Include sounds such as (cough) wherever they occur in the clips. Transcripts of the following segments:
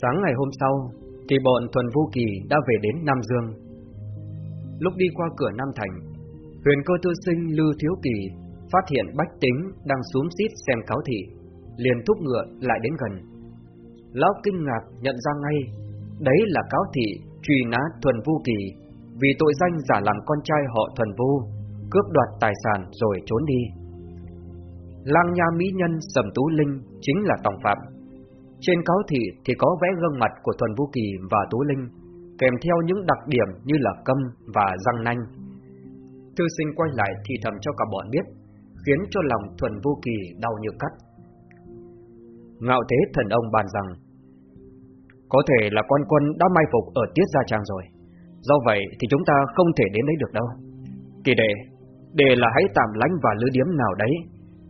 Sáng ngày hôm sau, thì bọn Thuần Vu Kỳ đã về đến Nam Dương. Lúc đi qua cửa Nam Thành, huyền cơ tư sinh Lư Thiếu Kỳ phát hiện Bách Tính đang xuống xít xem cáo thị, liền thúc ngựa lại đến gần. Lão kinh ngạc nhận ra ngay, đấy là cáo thị truy nã Thuần Vu Kỳ vì tội danh giả làm con trai họ Thuần Vu, cướp đoạt tài sản rồi trốn đi. Lang Nha Mỹ Nhân Sầm Tú Linh chính là tổng phạm. Trên cáo thị thì có vẽ gương mặt của Thuần Vũ Kỳ và Tú Linh, kèm theo những đặc điểm như là câm và răng nanh. Thư sinh quay lại thì thầm cho cả bọn biết, khiến cho lòng Thuần Vũ Kỳ đau như cắt. Ngạo thế thần ông bàn rằng, có thể là quan quân đã mai phục ở Tiết Gia Trang rồi, do vậy thì chúng ta không thể đến đấy được đâu. Kỳ đệ, đệ là hãy tạm lánh và lư điếm nào đấy,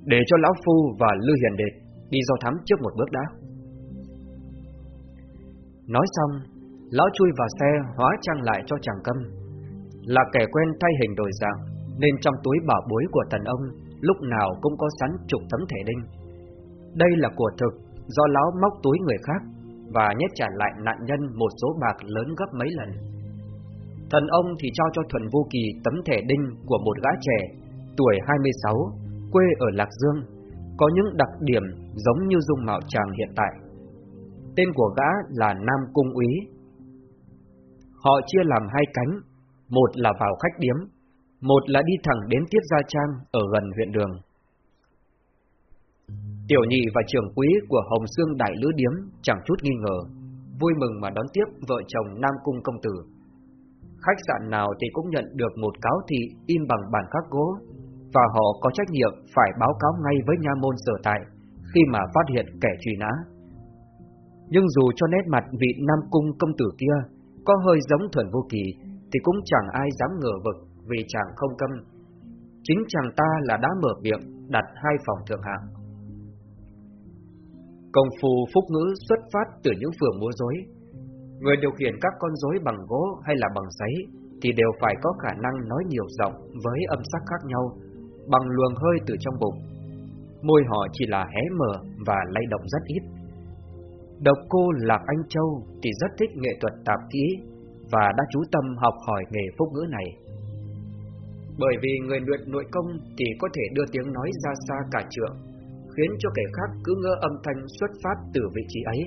để cho Lão Phu và Lư Hiền Đệ đi do thám trước một bước đã. Nói xong, Lão chui vào xe hóa trang lại cho chàng câm. Là kẻ quen thay hình đổi dạng, nên trong túi bảo bối của tần ông lúc nào cũng có sẵn chục tấm thẻ đinh. Đây là của thực do Lão móc túi người khác và nhét trả lại nạn nhân một số bạc lớn gấp mấy lần. Thần ông thì trao cho Thuần Vô Kỳ tấm thẻ đinh của một gã trẻ, tuổi 26, quê ở Lạc Dương, có những đặc điểm giống như dung mạo chàng hiện tại. Tên của gã là Nam Cung Úy. Họ chia làm hai cánh, một là vào khách điếm, một là đi thẳng đến Tiết Gia Trang ở gần huyện đường. Tiểu nhị và trưởng quý của Hồng Sương Đại Lữ Điếm chẳng chút nghi ngờ, vui mừng mà đón tiếp vợ chồng Nam Cung Công Tử. Khách sạn nào thì cũng nhận được một cáo thị in bằng bản khắc gỗ và họ có trách nhiệm phải báo cáo ngay với nha môn sở tại khi mà phát hiện kẻ truy nã. Nhưng dù cho nét mặt vị Nam Cung công tử kia có hơi giống Thuần Vô Kỳ, thì cũng chẳng ai dám ngờ vực vì chàng không câm. Chính chàng ta là đã mở miệng, đặt hai phòng thượng hạng. Công phu phúc ngữ xuất phát từ những phường múa rối. Người điều khiển các con rối bằng gỗ hay là bằng giấy thì đều phải có khả năng nói nhiều giọng với âm sắc khác nhau, bằng luồng hơi từ trong bụng. Môi họ chỉ là hé mở và lay động rất ít. Độc cô Lạc Anh Châu thì rất thích nghệ thuật tạp kỹ và đã chú tâm học hỏi nghề phúc ngữ này. Bởi vì người luyện nội công thì có thể đưa tiếng nói ra xa cả trượng, khiến cho kẻ khác cứ ngỡ âm thanh xuất phát từ vị trí ấy.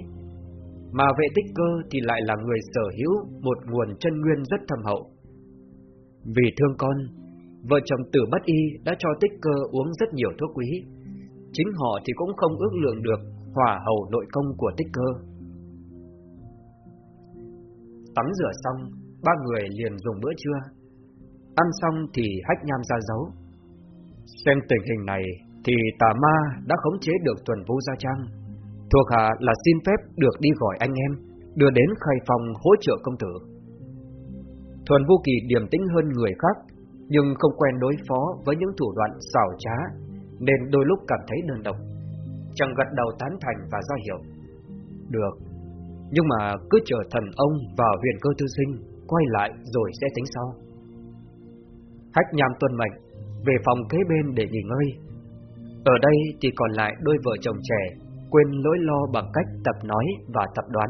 Mà vệ tích cơ thì lại là người sở hữu một nguồn chân nguyên rất thâm hậu. Vì thương con, Vợ chồng tử bất y đã cho tích cơ uống rất nhiều thuốc quý. Chính họ thì cũng không ước lượng được hỏa hầu nội công của tích cơ. Tắm rửa xong, ba người liền dùng bữa trưa. Ăn xong thì hách nham ra dấu. Xem tình hình này thì tà ma đã khống chế được tuần vô gia trang. Thuộc hạ là xin phép được đi gọi anh em, đưa đến khai phòng hỗ trợ công tử. Thuần Vô Kỳ điềm tĩnh hơn người khác nhưng không quen đối phó với những thủ đoạn xảo trá, nên đôi lúc cảm thấy đơn độc. Chàng gật đầu tán thành và ra hiệu. Được, nhưng mà cứ chờ thần ông vào huyền cơ tư sinh, quay lại rồi sẽ tính sau. Hách nham tuân mệnh, về phòng kế bên để nghỉ ngơi. Ở đây thì còn lại đôi vợ chồng trẻ, quên lỗi lo bằng cách tập nói và tập đoán.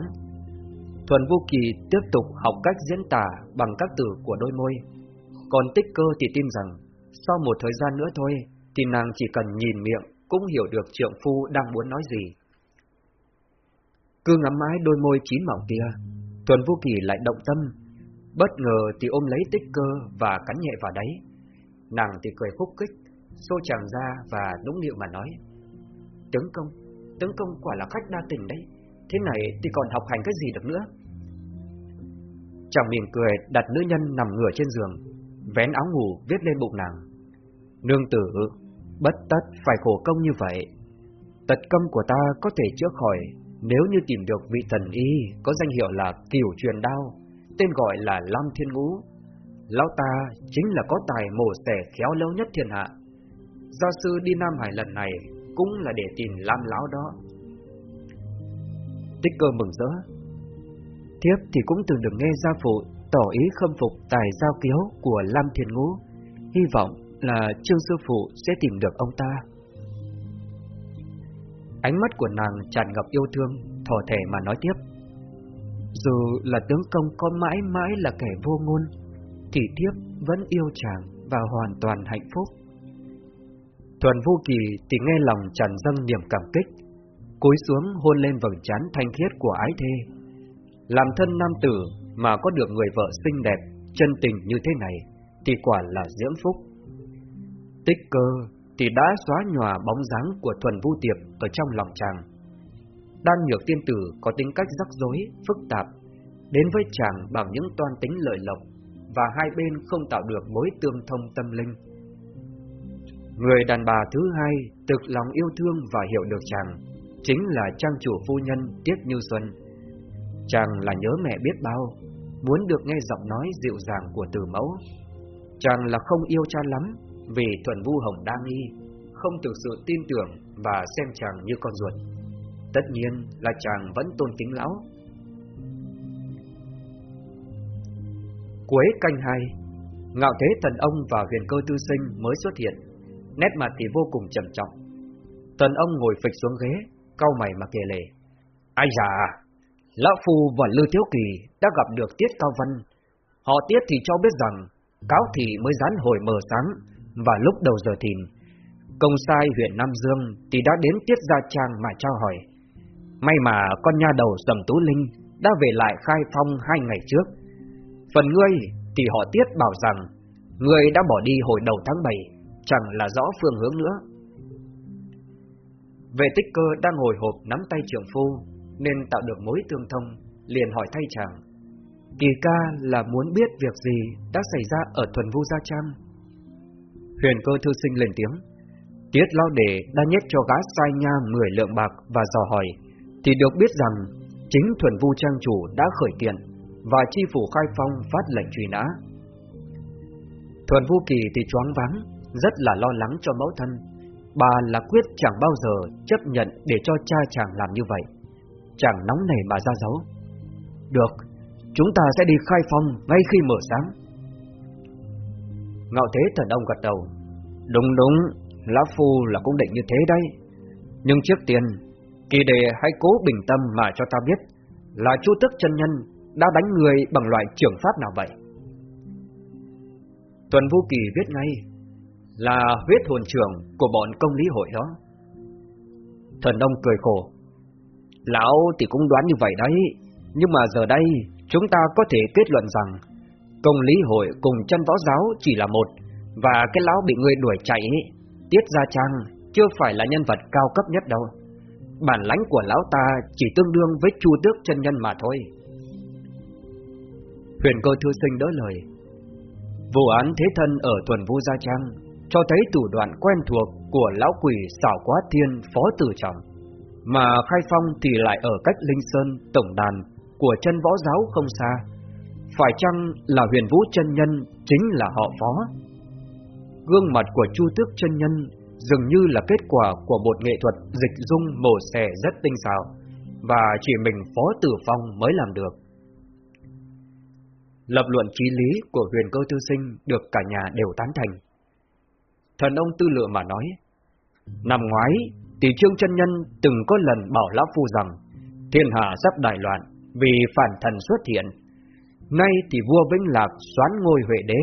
Thuần Vô Kỳ tiếp tục học cách diễn tả bằng các từ của đôi môi còn tích cơ thì tin rằng, sau một thời gian nữa thôi, thì nàng chỉ cần nhìn miệng cũng hiểu được trượng phu đang muốn nói gì. Cứ ngắm mãi đôi môi chín mỏng kia, Tuần Vô Kỳ lại động tâm, bất ngờ thì ôm lấy tích cơ và cắn nhẹ vào đấy. Nàng thì cười khúc kích, xô chàng ra và nũng nịu mà nói. Tướng công, tướng công quả là khách đa tình đấy, thế này thì còn học hành cái gì được nữa? Chàng mỉm cười đặt nữ nhân nằm ngửa trên giường, vén áo ngủ viết lên bụng nàng. Nương tử, bất tất phải khổ công như vậy. Tật câm của ta có thể chữa khỏi nếu như tìm được vị thần y có danh hiệu là Kiều Truyền Đao, tên gọi là Lam Thiên Ngũ. Lão ta chính là có tài mổ xẻ khéo léo nhất thiên hạ. Gia sư đi Nam Hải lần này cũng là để tìm Lam Lão đó. Tích cơ mừng rỡ. Thiếp thì cũng từng được nghe gia phụ tỏ ý khâm phục tài giao kiếu của Lam Thiên Ngũ, hy vọng là Trương Sư Phụ sẽ tìm được ông ta. Ánh mắt của nàng tràn ngập yêu thương, thỏ thẻ mà nói tiếp. Dù là tướng công có mãi mãi là kẻ vô ngôn Thì thiếp vẫn yêu chàng Và hoàn toàn hạnh phúc Thuần Vô Kỳ thì nghe lòng tràn dâng niềm cảm kích cúi xuống hôn lên vầng trán thanh khiết của ái thê Làm thân nam tử mà có được người vợ xinh đẹp Chân tình như thế này Thì quả là dưỡng phúc Tích cơ thì đã xóa nhòa bóng dáng của Thuần Vu Tiệp ở trong lòng chàng Đan nhược tiên tử có tính cách rắc rối, phức tạp, đến với chàng bằng những toan tính lợi lộc, và hai bên không tạo được mối tương thông tâm linh. Người đàn bà thứ hai thực lòng yêu thương và hiểu được chàng, chính là trang chủ phu nhân Tiết Như Xuân. Chàng là nhớ mẹ biết bao, muốn được nghe giọng nói dịu dàng của từ mẫu. Chàng là không yêu cha lắm, vì Thuần Vu Hồng đa nghi, không thực sự tin tưởng và xem chàng như con ruột. Tất nhiên là chàng vẫn tôn kính lão. Cuối canh hai Ngạo thế thần ông và huyền cơ tư sinh mới xuất hiện Nét mặt thì vô cùng trầm trọng. Thần ông ngồi phịch xuống ghế Cau mày mà kể lể. Ai già Lão Phu và Lưu Thiếu Kỳ đã gặp được Tiết Cao Văn. Họ Tiết thì cho biết rằng Cáo thị mới dán hồi mờ sáng và lúc đầu giờ thìn Công sai huyện Nam Dương Thì đã đến Tiết Gia Trang mà trao hỏi May mà con nha đầu Sầm Tú Linh đã về lại khai phong hai ngày trước. Phần ngươi thì họ tiết bảo rằng ngươi đã bỏ đi hồi đầu tháng 7, chẳng là rõ phương hướng nữa. Về tích cơ đang ngồi hộp nắm tay trưởng phu, nên tạo được mối tương thông, liền hỏi thay chàng. Kỳ ca là muốn biết việc gì đã xảy ra ở thuần vu Gia Trang. Huyền cơ thư sinh lên tiếng. Tiết lao đề đã nhét cho gã sai nha 10 lượng bạc và dò hỏi thì được biết rằng chính thuần vu trang chủ đã khởi kiện và chi phủ khai phong phát lệnh truy nã. Thuần vu kỳ thì choáng váng, rất là lo lắng cho mẫu thân. Bà là quyết chẳng bao giờ chấp nhận để cho cha chàng làm như vậy. Chàng nóng nảy mà ra dấu. Được, chúng ta sẽ đi khai phong ngay khi mở sáng. Ngạo thế thần ông gật đầu. Đúng đúng, Lão Phu là cũng định như thế đấy. Nhưng trước tiên, Kỳ đề hãy cố bình tâm mà cho ta biết Là chu tức chân nhân Đã đánh người bằng loại trưởng pháp nào vậy Tuần Vũ Kỳ viết ngay Là huyết hồn trưởng Của bọn công lý hội đó Thần ông cười khổ Lão thì cũng đoán như vậy đấy Nhưng mà giờ đây Chúng ta có thể kết luận rằng Công lý hội cùng chân võ giáo chỉ là một Và cái lão bị người đuổi chạy Tiết Gia Trang Chưa phải là nhân vật cao cấp nhất đâu bản lãnh của lão ta chỉ tương đương với chu tước chân nhân mà thôi. Huyền cơ thư sinh đỡ lời. Vụ án thế thân ở tuần vu Gia Trang cho thấy thủ đoạn quen thuộc của lão quỷ xảo quá thiên phó tử trọng, mà khai phong thì lại ở cách Linh Sơn tổng đàn của chân võ giáo không xa. Phải chăng là huyền vũ chân nhân chính là họ phó? Gương mặt của chu tước chân nhân dường như là kết quả của một nghệ thuật dịch dung mổ xẻ rất tinh xảo, và chỉ mình Phó Tử Phong mới làm được. Lập luận trí lý của huyền cơ tư sinh được cả nhà đều tán thành. Thần ông tư lựa mà nói, năm ngoái, tỷ trương chân nhân từng có lần bảo Lão Phu rằng, thiên hạ sắp đại loạn vì phản thần xuất hiện. Nay thì vua Vĩnh Lạc xoán ngôi Huệ Đế,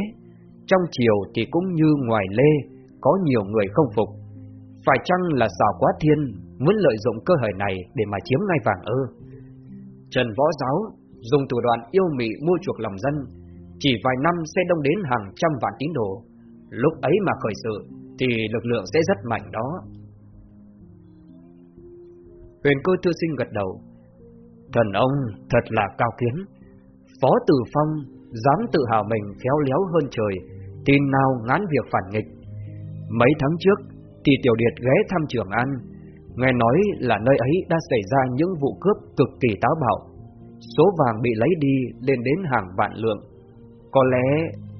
trong triều thì cũng như ngoài lê, có nhiều người không phục. Phải chăng là xảo quá thiên muốn lợi dụng cơ hội này để mà chiếm ngai vàng ư? Trần Võ Giáo dùng thủ đoạn yêu mị mua chuộc lòng dân, chỉ vài năm sẽ đông đến hàng trăm vạn tín đồ. Lúc ấy mà khởi sự thì lực lượng sẽ rất mạnh đó. Huyền cơ thư sinh gật đầu. Thần ông thật là cao kiến. Phó Tử Phong dám tự hào mình khéo léo hơn trời, tin nào ngán việc phản nghịch. Mấy tháng trước thì Tiểu Điệt ghé thăm Trường An, nghe nói là nơi ấy đã xảy ra những vụ cướp cực kỳ táo bạo. Số vàng bị lấy đi lên đến hàng vạn lượng. Có lẽ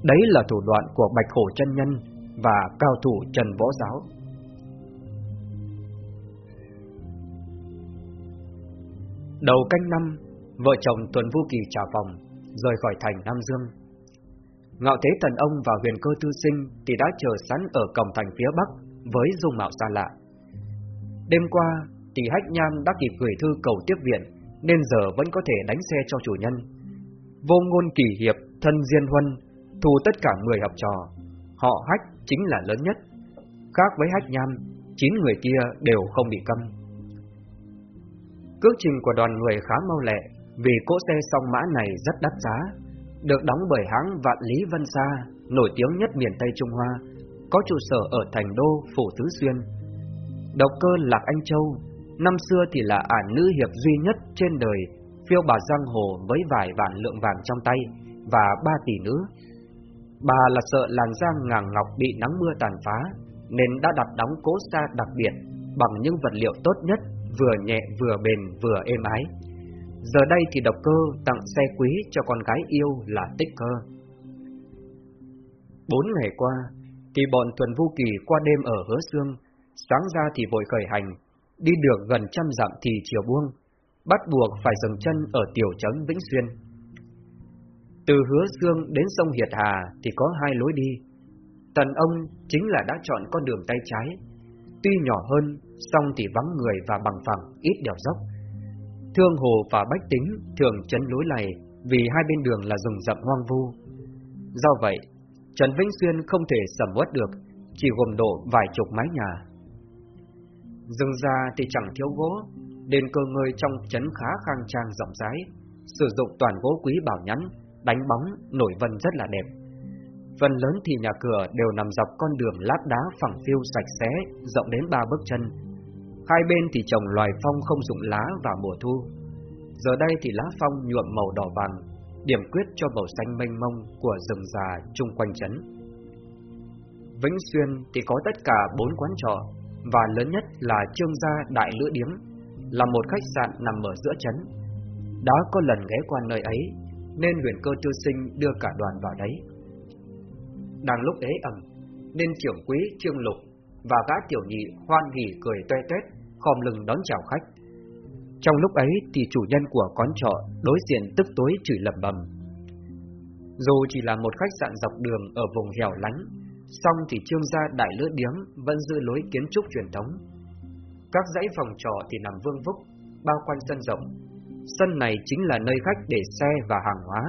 đấy là thủ đoạn của Bạch Hổ chân nhân và cao thủ Trần Võ Giáo. Đầu canh năm, vợ chồng Tuần Vũ Kỳ trả phòng, rời khỏi thành Nam Dương. Ngạo Thế Thần Ông và huyền cơ tư sinh thì đã chờ sẵn ở cổng thành phía Bắc với dung mạo xa lạ. Đêm qua, tỷ Hách Nham đã kịp gửi thư cầu tiếp viện nên giờ vẫn có thể đánh xe cho chủ nhân. Vô ngôn kỳ hiệp, thân diên huân, thu tất cả 10 học trò. Họ hách chính là lớn nhất. Khác với hách nham, 9 người kia đều không bị câm. Cước trình của đoàn người khá mau lẹ, vì cỗ xe song mã này rất đắt giá, được đóng bởi hãng Vạn Lý Vân Sa, nổi tiếng nhất miền Tây Trung Hoa, có trụ sở ở thành đô Phủ Tứ Xuyên. Độc cơ Lạc Anh Châu, năm xưa thì là ả nữ hiệp duy nhất trên đời, phiêu bà giang hồ với vài vạn lượng vàng trong tay và ba tỷ nữ. Bà là sợ làn da ngàng ngọc bị nắng mưa tàn phá, nên đã đặt đóng cố xa đặc biệt bằng những vật liệu tốt nhất, vừa nhẹ vừa bền vừa êm ái. Giờ đây thì độc cơ tặng xe quý cho con gái yêu là tích cơ. Bốn ngày qua, thì bọn Tuần Vu Kỳ qua đêm ở Hứa Sương, sáng ra thì vội khởi hành, đi được gần trăm dặm thì chiều buông, bắt buộc phải dừng chân ở tiểu trấn Vĩnh Xuyên. Từ Hứa Sương đến sông Hiệt Hà thì có hai lối đi. Tần ông chính là đã chọn con đường tay trái, tuy nhỏ hơn, song thì vắng người và bằng phẳng, ít đèo dốc. Thương Hồ và Bách Tính thường chấn lối này vì hai bên đường là rừng rậm hoang vu. Do vậy, Trần Vĩnh Xuyên không thể sầm uất được, chỉ gồm độ vài chục mái nhà. Rừng ra thì chẳng thiếu gỗ, đền cơ ngơi trong trấn khá khang trang rộng rãi, sử dụng toàn gỗ quý bảo nhắn, đánh bóng, nổi vân rất là đẹp. Phần lớn thì nhà cửa đều nằm dọc con đường lát đá phẳng phiu sạch sẽ, rộng đến ba bước chân. Hai bên thì trồng loài phong không dụng lá vào mùa thu. Giờ đây thì lá phong nhuộm màu đỏ vàng, điểm quyết cho màu xanh mênh mông của rừng già chung quanh trấn. Vĩnh Xuyên thì có tất cả bốn quán trọ, và lớn nhất là Trương Gia Đại Lữ Điếm, là một khách sạn nằm ở giữa trấn. Đã có lần ghé qua nơi ấy, nên huyền cơ tư sinh đưa cả đoàn vào đấy. Đang lúc ế ẩm, nên trưởng quý Trương Lục và gã tiểu nhị hoan hỉ cười toe toét, khom lưng đón chào khách. Trong lúc ấy thì chủ nhân của quán trọ đối diện tức tối chửi lầm bầm. Dù chỉ là một khách sạn dọc đường ở vùng hẻo lánh, song thì trương gia đại lữ điếm vẫn giữ lối kiến trúc truyền thống. Các dãy phòng trọ thì nằm vương vúc, bao quanh sân rộng. Sân này chính là nơi khách để xe và hàng hóa,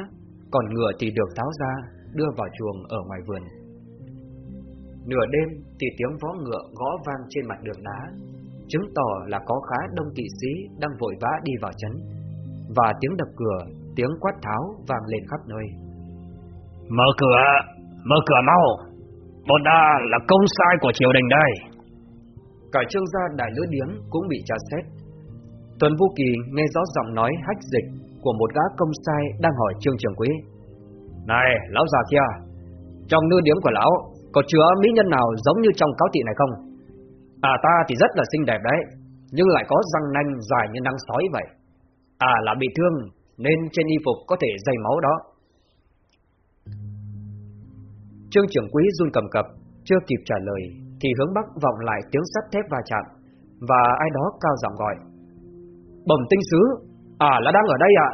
còn ngựa thì được tháo ra, đưa vào chuồng ở ngoài vườn. Nửa đêm thì tiếng vó ngựa gõ vang trên mặt đường đá, chứng tỏ là có khá đông kỵ sĩ đang vội vã đi vào trấn. Và tiếng đập cửa, tiếng quát tháo vang lên khắp nơi. Mở cửa, mở cửa mau, bọn ta là công sai của triều đình đây. Cả trương gia đại lữ điếm cũng bị tra xét. Tuần Vũ Kỳ nghe rõ giọng nói hách dịch của một gã công sai đang hỏi trương trường quý. Này, lão già kia, trong nư điếm của lão có chứa mỹ nhân nào giống như trong cáo tị này không? À ta thì rất là xinh đẹp đấy, nhưng lại có răng nanh dài như nắng sói vậy. À là bị thương, nên trên y phục có thể dày máu đó. Trương trưởng quý run cầm cập, chưa kịp trả lời, thì hướng bắc vọng lại tiếng sắt thép va chạm, và ai đó cao giọng gọi. Bẩm tinh sứ, à là đang ở đây ạ.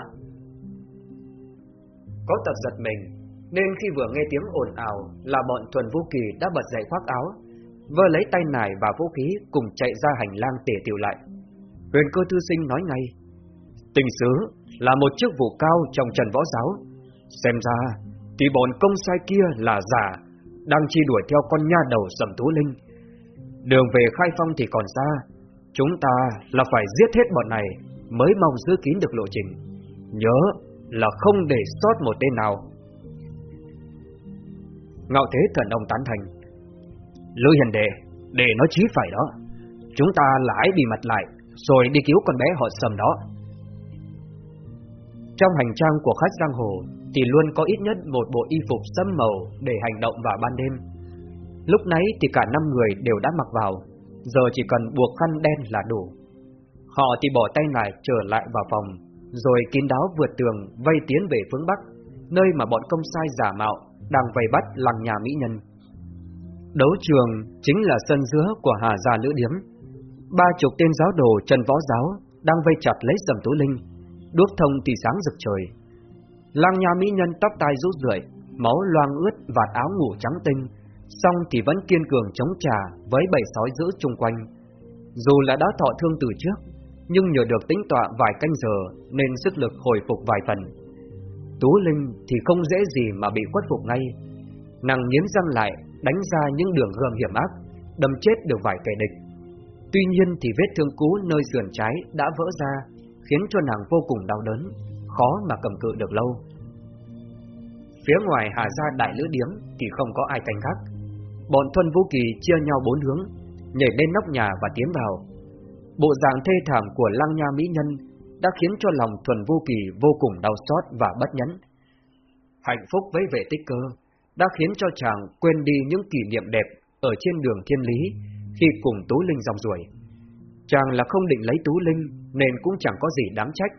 Có tật giật mình, nên khi vừa nghe tiếng ồn ào là bọn thuần vũ kỳ đã bật dậy khoác áo, vơ lấy tay nải và vũ khí cùng chạy ra hành lang tể tiểu lại. Huyền cơ thư sinh nói ngay, tình sứ là một chức vụ cao trong trần võ giáo, xem ra thì bọn công sai kia là giả, đang chi đuổi theo con nha đầu sầm tú linh. Đường về khai phong thì còn xa, chúng ta là phải giết hết bọn này mới mong giữ kín được lộ trình. Nhớ là không để sót một tên nào. Ngạo thế thần ông tán thành lưu hiền đệ, để nó chí phải đó. Chúng ta lại bị mặt lại, rồi đi cứu con bé họ sầm đó. Trong hành trang của khách giang hồ thì luôn có ít nhất một bộ y phục sâm màu để hành động vào ban đêm. Lúc nãy thì cả năm người đều đã mặc vào, giờ chỉ cần buộc khăn đen là đủ. Họ thì bỏ tay lại trở lại vào phòng, rồi kín đáo vượt tường vây tiến về phương Bắc, nơi mà bọn công sai giả mạo đang vây bắt làng nhà mỹ nhân. Đấu trường chính là sân giữa của Hà Gia Lữ Điếm. Ba chục tên giáo đồ Trần Võ Giáo đang vây chặt lấy Sầm Tú Linh, đuốc thông thì sáng rực trời. Lang nhà mỹ nhân tóc tai rũ rượi, máu loang ướt vạt áo ngủ trắng tinh, song thì vẫn kiên cường chống trả với bầy sói giữ chung quanh. Dù là đã thọ thương từ trước, nhưng nhờ được tính tọa vài canh giờ nên sức lực hồi phục vài phần. Tú Linh thì không dễ gì mà bị khuất phục ngay. Nàng nghiến răng lại, đánh ra những đường gươm hiểm ác, đâm chết được vài kẻ địch. Tuy nhiên thì vết thương cũ nơi sườn trái đã vỡ ra, khiến cho nàng vô cùng đau đớn, khó mà cầm cự được lâu. Phía ngoài Hà Gia Đại Lữ Điếm thì không có ai canh gác. Bọn Thuần Vũ Kỳ chia nhau bốn hướng, nhảy lên nóc nhà và tiến vào. Bộ dạng thê thảm của Lăng Nha Mỹ Nhân đã khiến cho lòng Thuần Vũ Kỳ vô cùng đau xót và bất nhẫn. Hạnh phúc với vệ tích cơ đã khiến cho chàng quên đi những kỷ niệm đẹp ở trên đường thiên lý khi cùng Tú Linh dòng ruồi. Chàng là không định lấy Tú Linh nên cũng chẳng có gì đáng trách.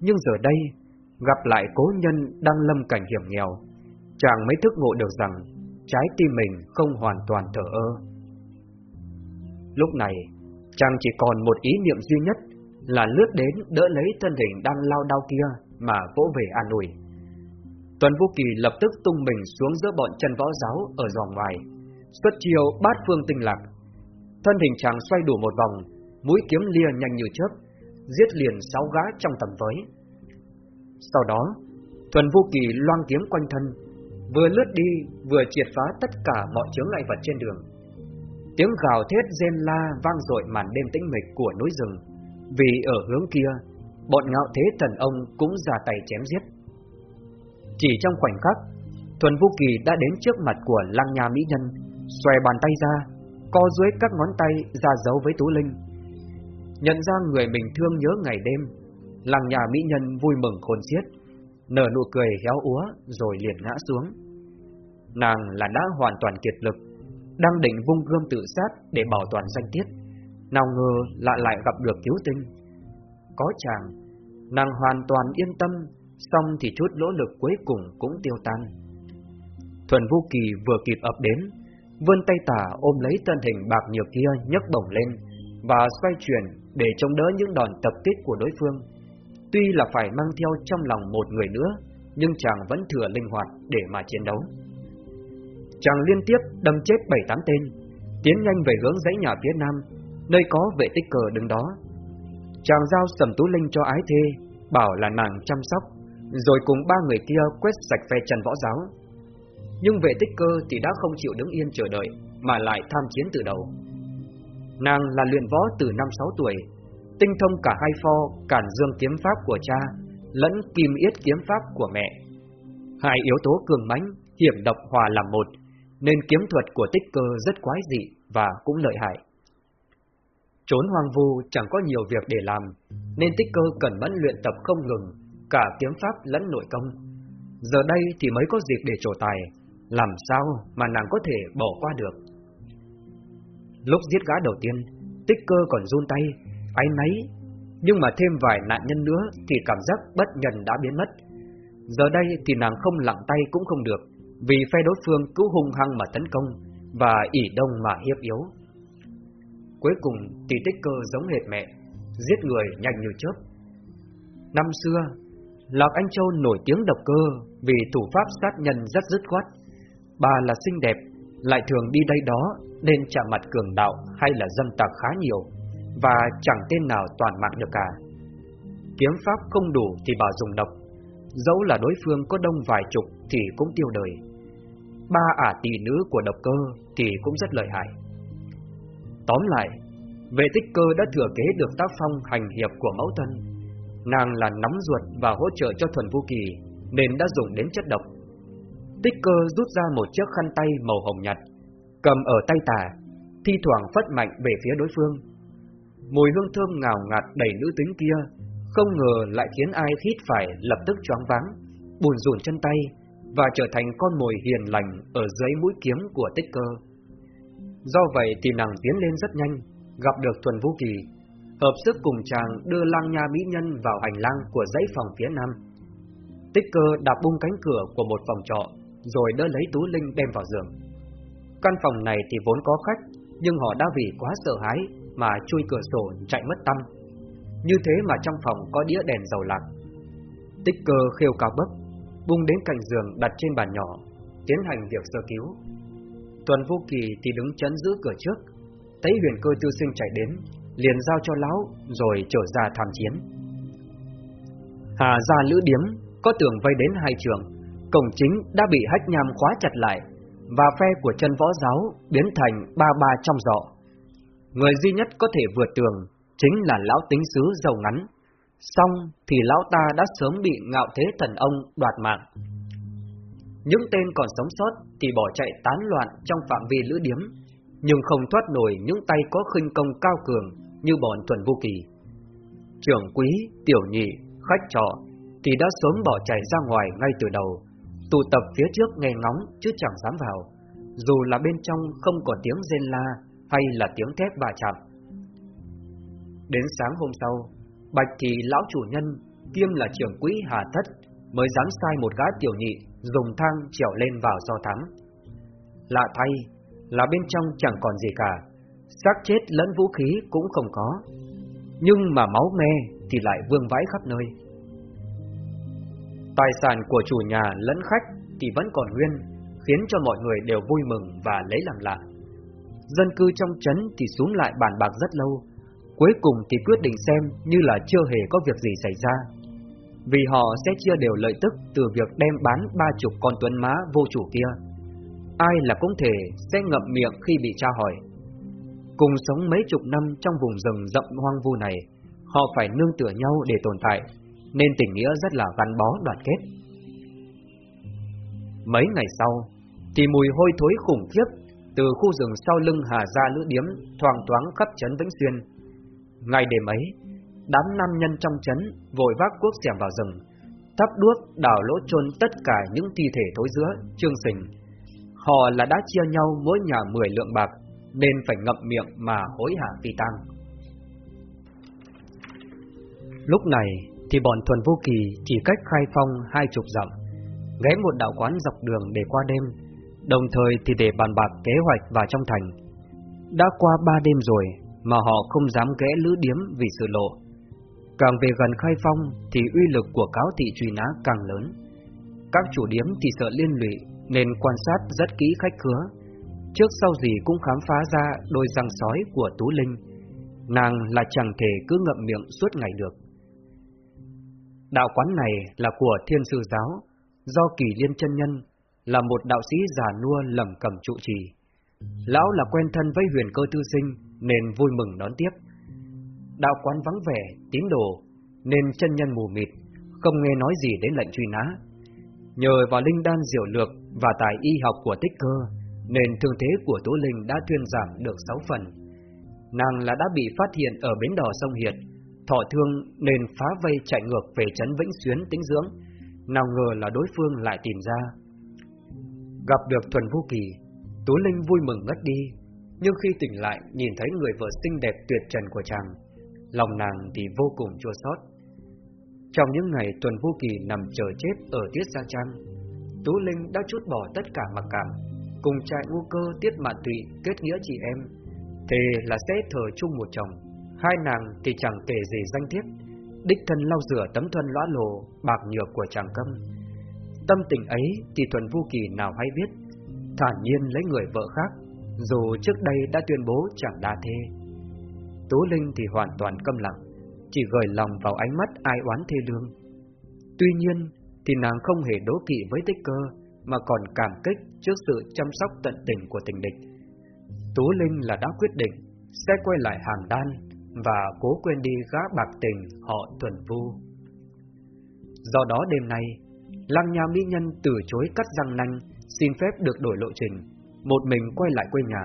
Nhưng giờ đây, gặp lại cố nhân đang lâm cảnh hiểm nghèo, chàng mới thức ngộ được rằng trái tim mình không hoàn toàn thở ơ. Lúc này, chàng chỉ còn một ý niệm duy nhất là lướt đến đỡ lấy thân hình đang lao đau kia mà vỗ về an ủi. Tuần Vũ Kỳ lập tức tung mình xuống giữa bọn chân võ giáo ở giò ngoài, xuất chiêu bát phương tinh lạc. Thân hình chàng xoay đủ một vòng, mũi kiếm lia nhanh như chớp, giết liền sáu gã trong tầm với. Sau đó, Tuần Vũ Kỳ loan kiếm quanh thân, vừa lướt đi vừa triệt phá tất cả mọi chướng ngại vật trên đường. Tiếng gào thét rên la vang dội màn đêm tĩnh mịch của núi rừng, vì ở hướng kia, bọn ngạo thế thần ông cũng ra tay chém giết. Chỉ trong khoảnh khắc, Thuần Vũ Kỳ đã đến trước mặt của Lăng Nhà Mỹ Nhân, xòe bàn tay ra, co dưới các ngón tay ra dấu với Tú Linh. Nhận ra người mình thương nhớ ngày đêm, Lăng Nhà Mỹ Nhân vui mừng khôn xiết, nở nụ cười héo úa rồi liền ngã xuống. Nàng là đã hoàn toàn kiệt lực, đang định vung gươm tự sát để bảo toàn danh tiết, nào ngờ lại lại gặp được cứu tinh. Có chàng, nàng hoàn toàn yên tâm xong thì chút lỗ lực cuối cùng cũng tiêu tan. Thuần Vũ Kỳ vừa kịp ập đến, vươn tay tả ôm lấy thân hình bạc nhược kia nhấc bổng lên và xoay chuyển để chống đỡ những đòn tập kích của đối phương. Tuy là phải mang theo trong lòng một người nữa, nhưng chàng vẫn thừa linh hoạt để mà chiến đấu. Chàng liên tiếp đâm chết bảy tám tên, tiến nhanh về hướng dãy nhà phía nam, nơi có vệ tích cờ đứng đó. Chàng giao sầm tú linh cho ái thê, bảo là nàng chăm sóc, rồi cùng ba người kia quét sạch phe trần võ giáo. Nhưng vệ tích cơ thì đã không chịu đứng yên chờ đợi, mà lại tham chiến từ đầu. Nàng là luyện võ từ năm sáu tuổi, tinh thông cả hai pho cản dương kiếm pháp của cha, lẫn kim yết kiếm pháp của mẹ. Hai yếu tố cường mãnh, hiểm độc hòa làm một, nên kiếm thuật của tích cơ rất quái dị và cũng lợi hại. Trốn hoang vu chẳng có nhiều việc để làm, nên tích cơ cần mẫn luyện tập không ngừng, cả kiếm pháp lẫn nội công. Giờ đây thì mới có dịp để trổ tài, làm sao mà nàng có thể bỏ qua được. Lúc giết gã đầu tiên, tích cơ còn run tay, áy náy, nhưng mà thêm vài nạn nhân nữa thì cảm giác bất nhân đã biến mất. Giờ đây thì nàng không lặng tay cũng không được, vì phe đối phương cứ hung hăng mà tấn công và ỉ đông mà hiếp yếu. Cuối cùng thì tích cơ giống hệt mẹ, giết người nhanh như chớp. Năm xưa, Lạc Anh Châu nổi tiếng độc cơ vì thủ pháp sát nhân rất dứt khoát. Bà là xinh đẹp, lại thường đi đây đó nên chạm mặt cường đạo hay là dâm tặc khá nhiều, và chẳng tên nào toàn mạng được cả. Kiếm pháp không đủ thì bà dùng độc, dẫu là đối phương có đông vài chục thì cũng tiêu đời. Ba ả tỷ nữ của độc cơ thì cũng rất lợi hại. Tóm lại, vệ tích cơ đã thừa kế được tác phong hành hiệp của mẫu thân. Nàng là nóng ruột và hỗ trợ cho thuần vũ kỳ, nên đã dùng đến chất độc. Tích cơ rút ra một chiếc khăn tay màu hồng nhạt, cầm ở tay tả, thi thoảng phất mạnh về phía đối phương. Mùi hương thơm ngào ngạt đầy nữ tính kia, không ngờ lại khiến ai hít phải lập tức choáng váng, buồn rùn chân tay và trở thành con mồi hiền lành ở dưới mũi kiếm của tích cơ. Do vậy thì nàng tiến lên rất nhanh, gặp được Thuần Vũ Kỳ, hợp sức cùng chàng đưa lang nha mỹ nhân vào hành lang của dãy phòng phía nam. Tích cơ đạp bung cánh cửa của một phòng trọ, rồi đỡ lấy Tú Linh đem vào giường. Căn phòng này thì vốn có khách, nhưng họ đã vì quá sợ hãi mà chui cửa sổ chạy mất tâm. Như thế mà trong phòng có đĩa đèn dầu lạc. Tích cơ khêu cao bấc, bung đến cạnh giường đặt trên bàn nhỏ, tiến hành việc sơ cứu. Tuần Vô Kỳ thì đứng chấn giữ cửa trước, thấy huyền cơ tư sinh chạy đến, liền giao cho lão rồi trở ra tham chiến. Hà gia lữ điếm có tường vây đến hai trường, cổng chính đã bị hách nham khóa chặt lại, và phe của chân võ giáo biến thành ba ba trong dọ. Người duy nhất có thể vượt tường chính là lão tính sứ giàu ngắn, xong thì lão ta đã sớm bị ngạo thế thần ông đoạt mạng. Những tên còn sống sót thì bỏ chạy tán loạn trong phạm vi lữ điếm, nhưng không thoát nổi những tay có khinh công cao cường như bọn thuần vô kỳ. Trưởng quý, tiểu nhị, khách trọ thì đã sớm bỏ chạy ra ngoài ngay từ đầu, tụ tập phía trước nghe ngóng chứ chẳng dám vào, dù là bên trong không có tiếng rên la hay là tiếng thép bà chạm. Đến sáng hôm sau, Bạch thì lão chủ nhân kiêm là trưởng quỹ Hà Thất mới dám sai một gã tiểu nhị dùng thang trèo lên vào do thắng. Lạ thay là bên trong chẳng còn gì cả, xác chết lẫn vũ khí cũng không có, nhưng mà máu me thì lại vương vãi khắp nơi. Tài sản của chủ nhà lẫn khách thì vẫn còn nguyên, khiến cho mọi người đều vui mừng và lấy làm lạ. Dân cư trong trấn thì xuống lại bàn bạc rất lâu, cuối cùng thì quyết định xem như là chưa hề có việc gì xảy ra. Vì họ sẽ chia đều lợi tức từ việc đem bán ba chục con tuấn má vô chủ kia. Ai là cũng thể sẽ ngậm miệng khi bị tra hỏi. Cùng sống mấy chục năm trong vùng rừng rậm hoang vu này, họ phải nương tựa nhau để tồn tại, nên tình nghĩa rất là gắn bó đoàn kết. Mấy ngày sau, thì mùi hôi thối khủng khiếp từ khu rừng sau lưng Hà Gia Lữ Điếm thoang thoáng khắp trấn Vĩnh Xuyên. Ngày đêm ấy, đám nam nhân trong trấn vội vác cuốc xẻm vào rừng, thắp đuốc đào lỗ chôn tất cả những thi thể thối giữa, trương sình. Họ là đã chia nhau mỗi nhà 10 lượng bạc, nên phải ngậm miệng mà hối hả phi tang. Lúc này thì bọn thuần vô kỳ chỉ cách khai phong hai chục dặm, ghé một đạo quán dọc đường để qua đêm, đồng thời thì để bàn bạc kế hoạch vào trong thành. Đã qua ba đêm rồi mà họ không dám ghé lữ điếm vì sự lộ. Càng về gần khai phong thì uy lực của cáo thị truy nã càng lớn. Các chủ điếm thì sợ liên lụy nên quan sát rất kỹ khách khứa. Trước sau gì cũng khám phá ra đôi răng sói của Tú Linh. Nàng là chẳng thể cứ ngậm miệng suốt ngày được. Đạo quán này là của Thiên Sư Giáo, do Kỳ Liên chân Nhân, là một đạo sĩ già nua lầm cầm trụ trì. Lão là quen thân với huyền cơ tư sinh, nên vui mừng đón tiếp. Đạo quán vắng vẻ, tín đồ, nên chân nhân mù mịt, không nghe nói gì đến lệnh truy nã. Nhờ vào linh đan diệu lược và tài y học của tích cơ, nên thương thế của Tố Linh đã thuyên giảm được 6 phần. Nàng là đã bị phát hiện ở bến đò sông Hiệt, thọ thương nên phá vây chạy ngược về trấn Vĩnh Xuyến tính dưỡng, nào ngờ là đối phương lại tìm ra. Gặp được Thuần Vô Kỳ, Tú Linh vui mừng ngất đi, nhưng khi tỉnh lại nhìn thấy người vợ xinh đẹp tuyệt trần của chàng, lòng nàng thì vô cùng chua xót. Trong những ngày Tuần Vô Kỳ nằm chờ chết ở Tiết Gia Trang, Tú Linh đã chút bỏ tất cả mặc cảm, cùng trại ngu cơ Tiết Mạn Tụy kết nghĩa chị em, thề là sẽ thờ chung một chồng. Hai nàng thì chẳng kể gì danh thiếp, đích thân lau rửa tấm thân lõa lồ, bạc nhược của chàng câm. Tâm tình ấy thì Thuần Vu Kỳ nào hay biết, thản nhiên lấy người vợ khác, dù trước đây đã tuyên bố chẳng đa thê. Tố Linh thì hoàn toàn câm lặng, chỉ gởi lòng vào ánh mắt ai oán thê lương. Tuy nhiên, thì nàng không hề đố kỵ với tích cơ, mà còn cảm kích trước sự chăm sóc tận tình của tình địch. Tú Linh là đã quyết định sẽ quay lại hàng đan và cố quên đi gã bạc tình họ thuần vu. Do đó đêm nay, Lăng nhà mỹ nhân từ chối cắt răng nanh, xin phép được đổi lộ trình, một mình quay lại quê nhà.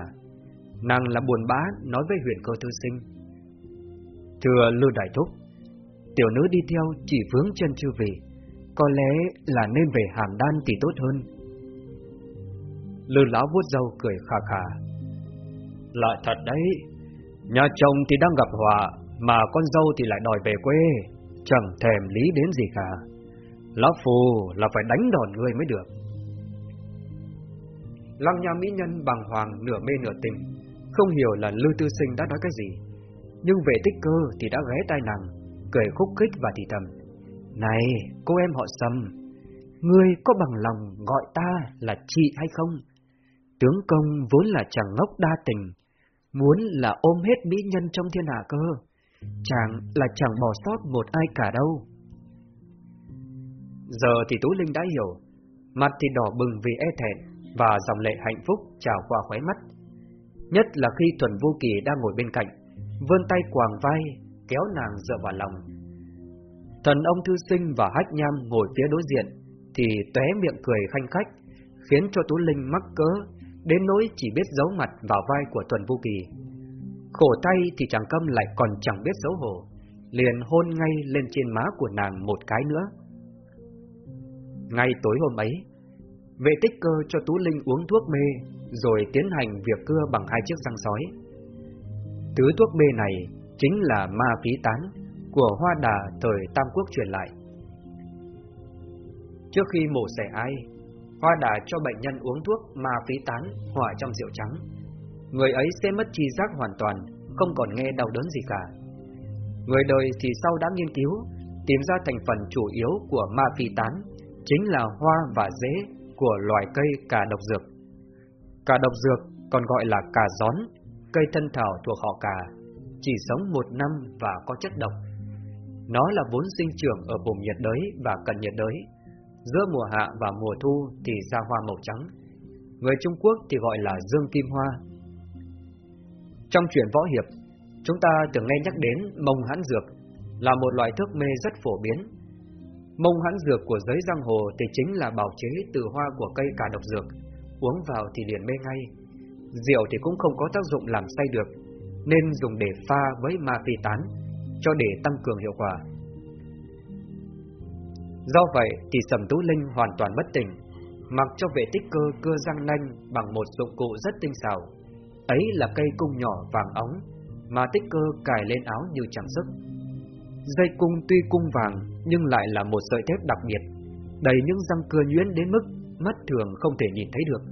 Nàng là buồn bã nói với huyện cơ thư sinh. Thưa Lưu Đại Thúc, tiểu nữ đi theo chỉ vướng chân chưa về, có lẽ là nên về hàm đan thì tốt hơn. Lư lão vuốt râu cười khà khà. Lại thật đấy, nhà chồng thì đang gặp họa, mà con dâu thì lại đòi về quê, chẳng thèm lý đến gì cả. Lão phù là phải đánh đòn người mới được. Lăng nha mỹ nhân bằng hoàng nửa mê nửa tình, không hiểu là Lưu Tư Sinh đã nói cái gì. Nhưng về tích cơ thì đã ghé tai nàng, cười khúc khích và thì thầm. Này, cô em họ Sầm, ngươi có bằng lòng gọi ta là chị hay không? Tướng công vốn là chàng ngốc đa tình, muốn là ôm hết mỹ nhân trong thiên hạ cơ. Chàng là chẳng bỏ sót một ai cả đâu. Giờ thì Tú Linh đã hiểu, mặt thì đỏ bừng vì e thẹn và dòng lệ hạnh phúc trào qua khóe mắt. Nhất là khi thuần Vô Kỳ đang ngồi bên cạnh, vươn tay quàng vai, kéo nàng dựa vào lòng. Thần ông thư sinh và hách nham ngồi phía đối diện, thì tóe miệng cười khanh khách, khiến cho Tú Linh mắc cỡ, đến nỗi chỉ biết giấu mặt vào vai của Tuần Vô Kỳ. Khổ tay thì chàng câm lại còn chẳng biết xấu hổ, liền hôn ngay lên trên má của nàng một cái nữa. Ngay tối hôm ấy, vệ tích cơ cho Tú Linh uống thuốc mê, rồi tiến hành việc cưa bằng hai chiếc răng sói. Thứ thuốc mê này chính là ma phí tán của Hoa Đà thời Tam Quốc truyền lại. Trước khi mổ xẻ ai, Hoa Đà cho bệnh nhân uống thuốc ma phí tán hòa trong rượu trắng. Người ấy sẽ mất tri giác hoàn toàn, không còn nghe đau đớn gì cả. Người đời thì sau đã nghiên cứu, tìm ra thành phần chủ yếu của ma phi tán chính là hoa và rễ của loài cây cà độc dược. Cà độc dược còn gọi là cà gión, cây thân thảo thuộc họ cà, chỉ sống một năm và có chất độc. Nó là vốn sinh trưởng ở vùng nhiệt đới và cận nhiệt đới. Giữa mùa hạ và mùa thu thì ra hoa màu trắng. Người Trung Quốc thì gọi là dương kim hoa. Trong truyện võ hiệp, chúng ta từng nghe nhắc đến mông hãn dược là một loại thuốc mê rất phổ biến Mông hãn dược của giới giang hồ thì chính là bào chế từ hoa của cây cà độc dược, uống vào thì liền mê ngay. Rượu thì cũng không có tác dụng làm say được, nên dùng để pha với ma phi tán, cho để tăng cường hiệu quả. Do vậy thì Sầm Tú Linh hoàn toàn bất tỉnh, mặc cho vệ tích cơ cưa răng nanh bằng một dụng cụ rất tinh xảo. Ấy là cây cung nhỏ vàng óng, mà tích cơ cài lên áo như trang sức. Dây cung tuy cung vàng nhưng lại là một sợi thép đặc biệt, đầy những răng cưa nhuyễn đến mức mắt thường không thể nhìn thấy được.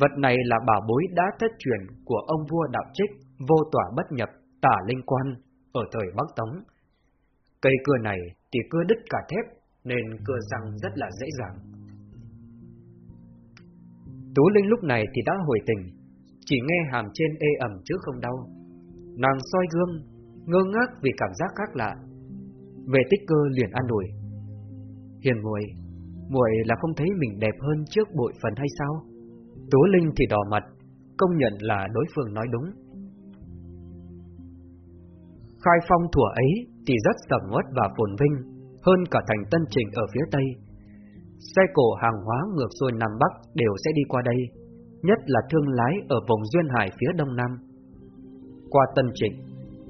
Vật này là bảo bối đã thất truyền của ông vua đạo trích vô tỏa bất nhập tả linh quan ở thời Bắc Tống. Cây cưa này thì cưa đứt cả thép nên cưa răng rất là dễ dàng. Tú Linh lúc này thì đã hồi tình, chỉ nghe hàm trên ê ẩm chứ không đau. Nàng soi gương ngơ ngác vì cảm giác khác lạ. Về tích cơ liền an ủi. Hiền muội, muội là không thấy mình đẹp hơn trước bội phần hay sao? tú Linh thì đỏ mặt, công nhận là đối phương nói đúng. Khai phong thủa ấy thì rất sầm uất và phồn vinh, hơn cả thành Tân Trình ở phía Tây. Xe cổ hàng hóa ngược xuôi Nam Bắc đều sẽ đi qua đây, nhất là thương lái ở vùng Duyên Hải phía Đông Nam. Qua Tân Trịnh,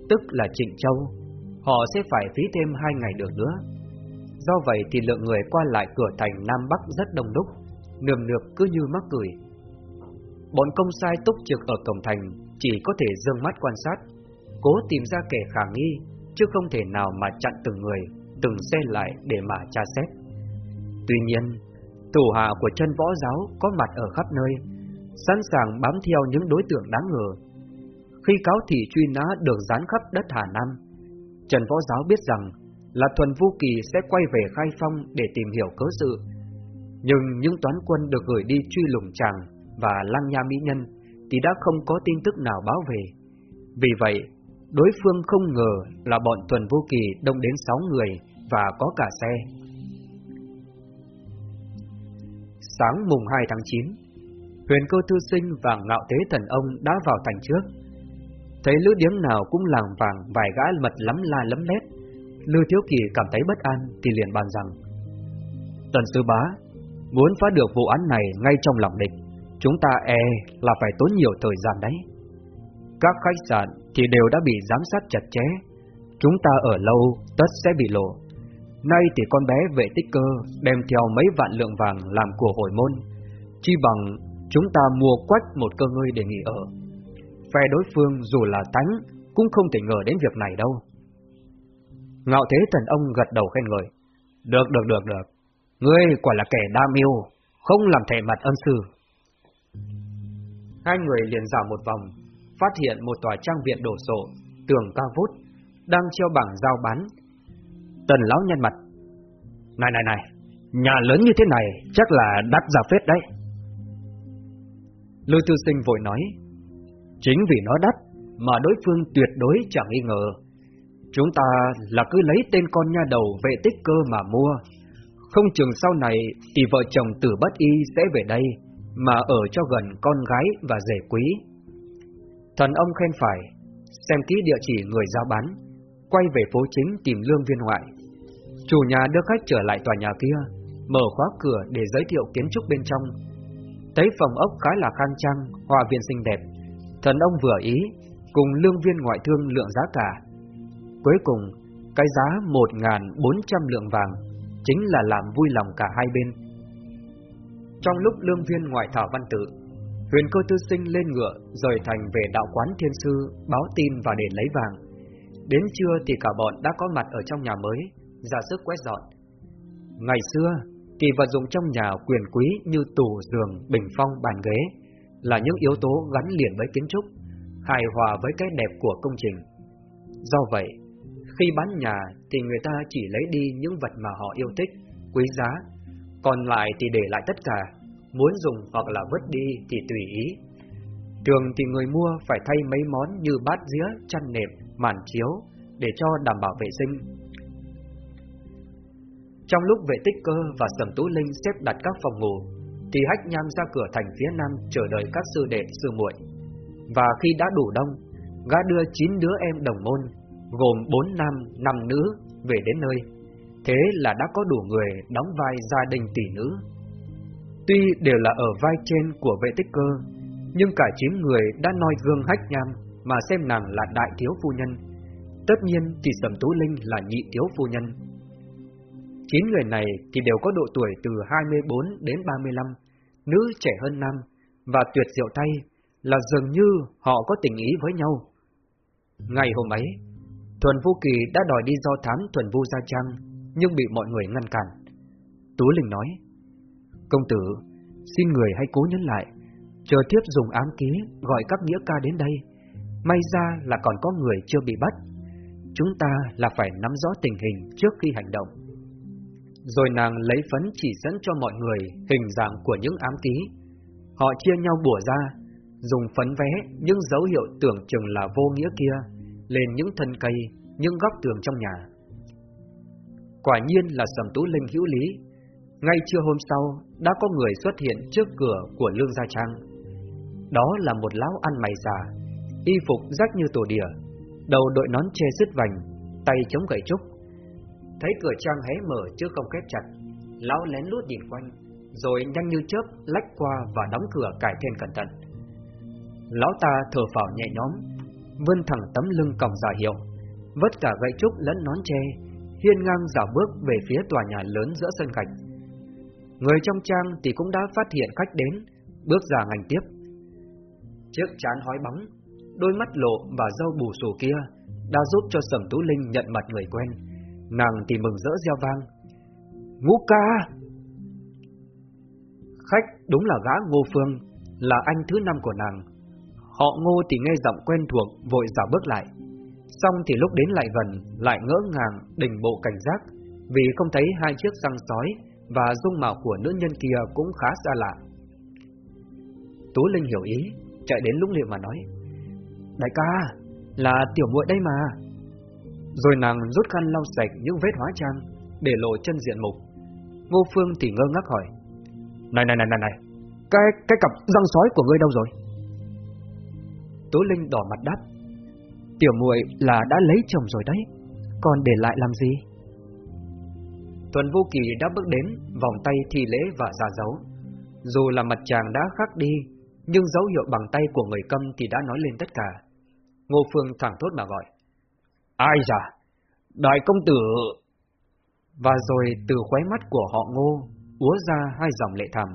tức là Trịnh Châu, họ sẽ phải phí thêm hai ngày đường nữa. Do vậy thì lượng người qua lại cửa thành Nam Bắc rất đông đúc, nườm nượp cứ như mắc cười. Bọn công sai túc trực ở cổng thành chỉ có thể dâng mắt quan sát, cố tìm ra kẻ khả nghi, chứ không thể nào mà chặn từng người, từng xe lại để mà tra xét. Tuy nhiên, thủ hạ của chân võ giáo có mặt ở khắp nơi, sẵn sàng bám theo những đối tượng đáng ngờ khi cáo thị truy nã được dán khắp đất Hà Nam, Trần Võ Giáo biết rằng là Thuần Vu Kỳ sẽ quay về Khai Phong để tìm hiểu cớ sự. Nhưng những toán quân được gửi đi truy lùng chàng và lăng nha mỹ nhân thì đã không có tin tức nào báo về. Vì vậy, đối phương không ngờ là bọn Thuần vô Kỳ đông đến 6 người và có cả xe. Sáng mùng 2 tháng 9, huyền cơ thư sinh và ngạo tế thần ông đã vào thành trước Thấy lữ điếm nào cũng làng vàng vài gã mật lắm la lấm lét Lưu Thiếu Kỳ cảm thấy bất an Thì liền bàn rằng Tần sư bá Muốn phá được vụ án này ngay trong lòng địch Chúng ta e là phải tốn nhiều thời gian đấy Các khách sạn thì đều đã bị giám sát chặt chẽ Chúng ta ở lâu tất sẽ bị lộ Nay thì con bé vệ tích cơ Đem theo mấy vạn lượng vàng làm của hồi môn Chi bằng chúng ta mua quách một cơ ngơi để nghỉ ở phe đối phương dù là tánh cũng không thể ngờ đến việc này đâu. Ngạo thế thần ông gật đầu khen ngợi. Được, được, được, được. Ngươi quả là kẻ đa mưu, không làm thẻ mặt ân sư. Hai người liền dạo một vòng, phát hiện một tòa trang viện đổ sộ, tường cao vút, đang treo bảng giao bán. Tần lão nhân mặt. Này này này, nhà lớn như thế này chắc là đắt ra phết đấy. Lưu Tư Sinh vội nói, Chính vì nó đắt mà đối phương tuyệt đối chẳng nghi ngờ. Chúng ta là cứ lấy tên con nha đầu vệ tích cơ mà mua. Không chừng sau này thì vợ chồng tử bất y sẽ về đây mà ở cho gần con gái và rể quý. Thần ông khen phải, xem kỹ địa chỉ người giao bán, quay về phố chính tìm lương viên ngoại. Chủ nhà đưa khách trở lại tòa nhà kia, mở khóa cửa để giới thiệu kiến trúc bên trong. Thấy phòng ốc khá là khang trang, hòa viên xinh đẹp, thần ông vừa ý, cùng lương viên ngoại thương lượng giá cả. Cuối cùng, cái giá 1.400 lượng vàng chính là làm vui lòng cả hai bên. Trong lúc lương viên ngoại thảo văn tự, huyền cơ tư sinh lên ngựa rời thành về đạo quán thiên sư báo tin và để lấy vàng. Đến trưa thì cả bọn đã có mặt ở trong nhà mới, ra sức quét dọn. Ngày xưa, thì vật dụng trong nhà quyền quý như tủ, giường, bình phong, bàn ghế là những yếu tố gắn liền với kiến trúc, hài hòa với cái đẹp của công trình. Do vậy, khi bán nhà thì người ta chỉ lấy đi những vật mà họ yêu thích, quý giá, còn lại thì để lại tất cả, muốn dùng hoặc là vứt đi thì tùy ý. Thường thì người mua phải thay mấy món như bát dĩa, chăn nệm, màn chiếu để cho đảm bảo vệ sinh. Trong lúc vệ tích cơ và sầm tú linh xếp đặt các phòng ngủ, thì hách nham ra cửa thành phía nam chờ đợi các sư đệ sư muội. Và khi đã đủ đông, gã đưa 9 đứa em đồng môn, gồm 4 nam, 5 nữ, về đến nơi. Thế là đã có đủ người đóng vai gia đình tỷ nữ. Tuy đều là ở vai trên của vệ tích cơ, nhưng cả 9 người đã noi gương hách nham mà xem nàng là đại thiếu phu nhân. Tất nhiên thì Sầm Tú Linh là nhị thiếu phu nhân. Chín người này thì đều có độ tuổi từ 24 đến 35, nữ trẻ hơn nam, và tuyệt diệu tay là dường như họ có tình ý với nhau. Ngày hôm ấy, Thuần Vũ Kỳ đã đòi đi do thám Thuần Vũ Gia Trang, nhưng bị mọi người ngăn cản. Tú Linh nói, Công tử, xin người hãy cố nhấn lại, chờ tiếp dùng ám ký gọi các nghĩa ca đến đây. May ra là còn có người chưa bị bắt. Chúng ta là phải nắm rõ tình hình trước khi hành động. Rồi nàng lấy phấn chỉ dẫn cho mọi người hình dạng của những ám ký. Họ chia nhau bùa ra, dùng phấn vẽ những dấu hiệu tưởng chừng là vô nghĩa kia lên những thân cây, những góc tường trong nhà. Quả nhiên là Sầm Tú Linh hữu lý. Ngay trưa hôm sau, đã có người xuất hiện trước cửa của Lương Gia Trang. Đó là một lão ăn mày già, y phục rách như tổ đỉa, đầu đội nón che sứt vành, tay chống gậy trúc. Thấy cửa trang hé mở chứ không khép chặt, lão lén lút nhìn quanh, rồi nhanh như chớp lách qua và đóng cửa cải thêm cẩn thận. Lão ta thở phào nhẹ nhõm, vươn thẳng tấm lưng còng giả hiệu, vất cả gậy trúc lẫn nón che, hiên ngang dạo bước về phía tòa nhà lớn giữa sân gạch. Người trong trang thì cũng đã phát hiện khách đến, bước ra ngành tiếp. Chiếc chán hói bóng, đôi mắt lộ và dâu bù xù kia đã giúp cho Sầm Tú Linh nhận mặt người quen. Nàng thì mừng rỡ reo vang. Ngũ ca! Khách đúng là gã Ngô Phương, là anh thứ năm của nàng. Họ Ngô thì nghe giọng quen thuộc, vội dạo bước lại. Xong thì lúc đến lại gần, lại ngỡ ngàng, đình bộ cảnh giác, vì không thấy hai chiếc răng sói và dung mạo của nữ nhân kia cũng khá xa lạ. Tú Linh hiểu ý, chạy đến lũng liệu mà nói. Đại ca, là tiểu muội đây mà. Rồi nàng rút khăn lau sạch những vết hóa trang, để lộ chân diện mục. Ngô Phương thì ngơ ngác hỏi. Này này này này này, cái cái cặp răng sói của ngươi đâu rồi? Tố Linh đỏ mặt đáp. Tiểu muội là đã lấy chồng rồi đấy, còn để lại làm gì? Tuần Vô Kỳ đã bước đến, vòng tay thi lễ và ra dấu. Dù là mặt chàng đã khác đi, nhưng dấu hiệu bằng tay của người câm thì đã nói lên tất cả. Ngô Phương thẳng thốt mà gọi. Ai già? đại công tử... Và rồi từ khóe mắt của họ ngô, úa ra hai dòng lệ thầm.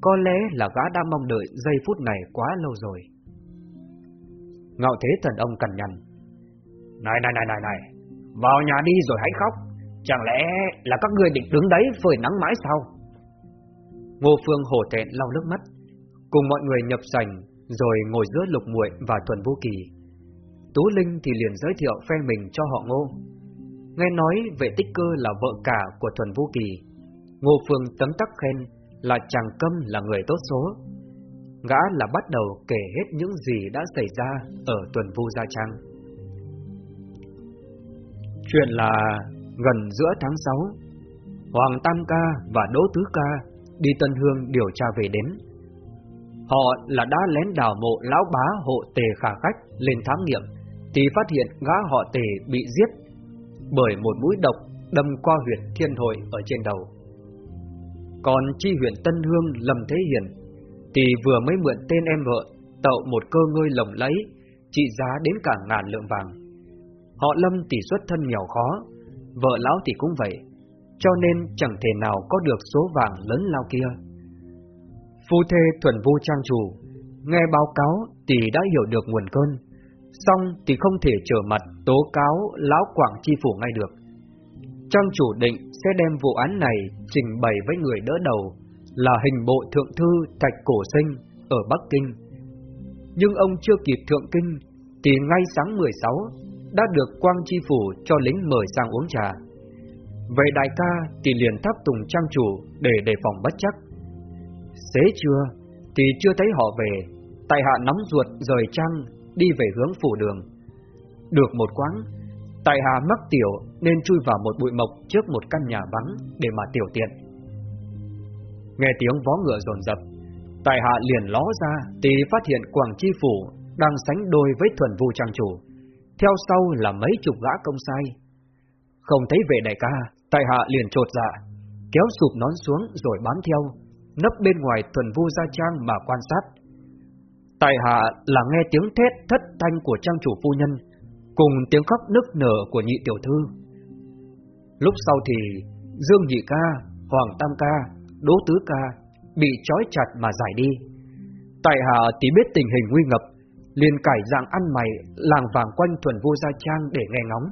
Có lẽ là gã đã mong đợi giây phút này quá lâu rồi. Ngạo thế thần ông cằn nhằn. Này này này này này, vào nhà đi rồi hãy khóc. Chẳng lẽ là các người định đứng đấy phơi nắng mãi sao? Ngô Phương hổ thẹn lau nước mắt, cùng mọi người nhập sành, rồi ngồi giữa lục muội và thuần vô kỳ. Tú Linh thì liền giới thiệu phe mình cho họ Ngô. Nghe nói vệ tích cơ là vợ cả của thuần vô kỳ. Ngô Phương tấm tắc khen là chàng câm là người tốt số. gã là bắt đầu kể hết những gì đã xảy ra ở tuần vô Gia Trang. Chuyện là gần giữa tháng 6, Hoàng Tam Ca và Đỗ Tứ Ca đi Tân Hương điều tra về đến. Họ là đã lén đào mộ lão bá hộ tề khả khách lên thám nghiệm, thì phát hiện gã họ tề bị giết bởi một mũi độc đâm qua huyệt thiên hội ở trên đầu. Còn chi huyện Tân Hương Lâm Thế Hiền thì vừa mới mượn tên em vợ tậu một cơ ngơi lồng lấy trị giá đến cả ngàn lượng vàng. Họ Lâm tỷ xuất thân nghèo khó, vợ lão thì cũng vậy, cho nên chẳng thể nào có được số vàng lớn lao kia. Phu thê thuần vu trang chủ, nghe báo cáo thì đã hiểu được nguồn cơn, xong thì không thể trở mặt tố cáo lão quảng chi phủ ngay được. Trang chủ định sẽ đem vụ án này trình bày với người đỡ đầu là hình bộ thượng thư Thạch Cổ Sinh ở Bắc Kinh. Nhưng ông chưa kịp thượng kinh thì ngay sáng 16 đã được Quang Chi Phủ cho lính mời sang uống trà. Vậy đại ca thì liền thắp tùng trang chủ để đề phòng bất chắc. Xế trưa thì chưa thấy họ về, tại hạ nóng ruột rời trang đi về hướng phủ đường. Được một quãng, tại hạ mắc tiểu nên chui vào một bụi mộc trước một căn nhà vắng để mà tiểu tiện. Nghe tiếng vó ngựa rồn rập, Tài hạ liền ló ra thì phát hiện Quảng Chi Phủ đang sánh đôi với thuần vu trang chủ. Theo sau là mấy chục gã công sai. Không thấy vệ đại ca, tại hạ liền trột dạ, kéo sụp nón xuống rồi bám theo, nấp bên ngoài thuần vu gia trang mà quan sát. Tại hạ là nghe tiếng thét thất thanh của trang chủ phu nhân, cùng tiếng khóc nức nở của nhị tiểu thư. Lúc sau thì Dương Nhị Ca, Hoàng Tam Ca Đỗ Tứ Ca bị trói chặt mà giải đi. Tại hạ tí biết tình hình nguy ngập, liền cải dạng ăn mày làng vàng quanh thuần vô gia trang để nghe ngóng.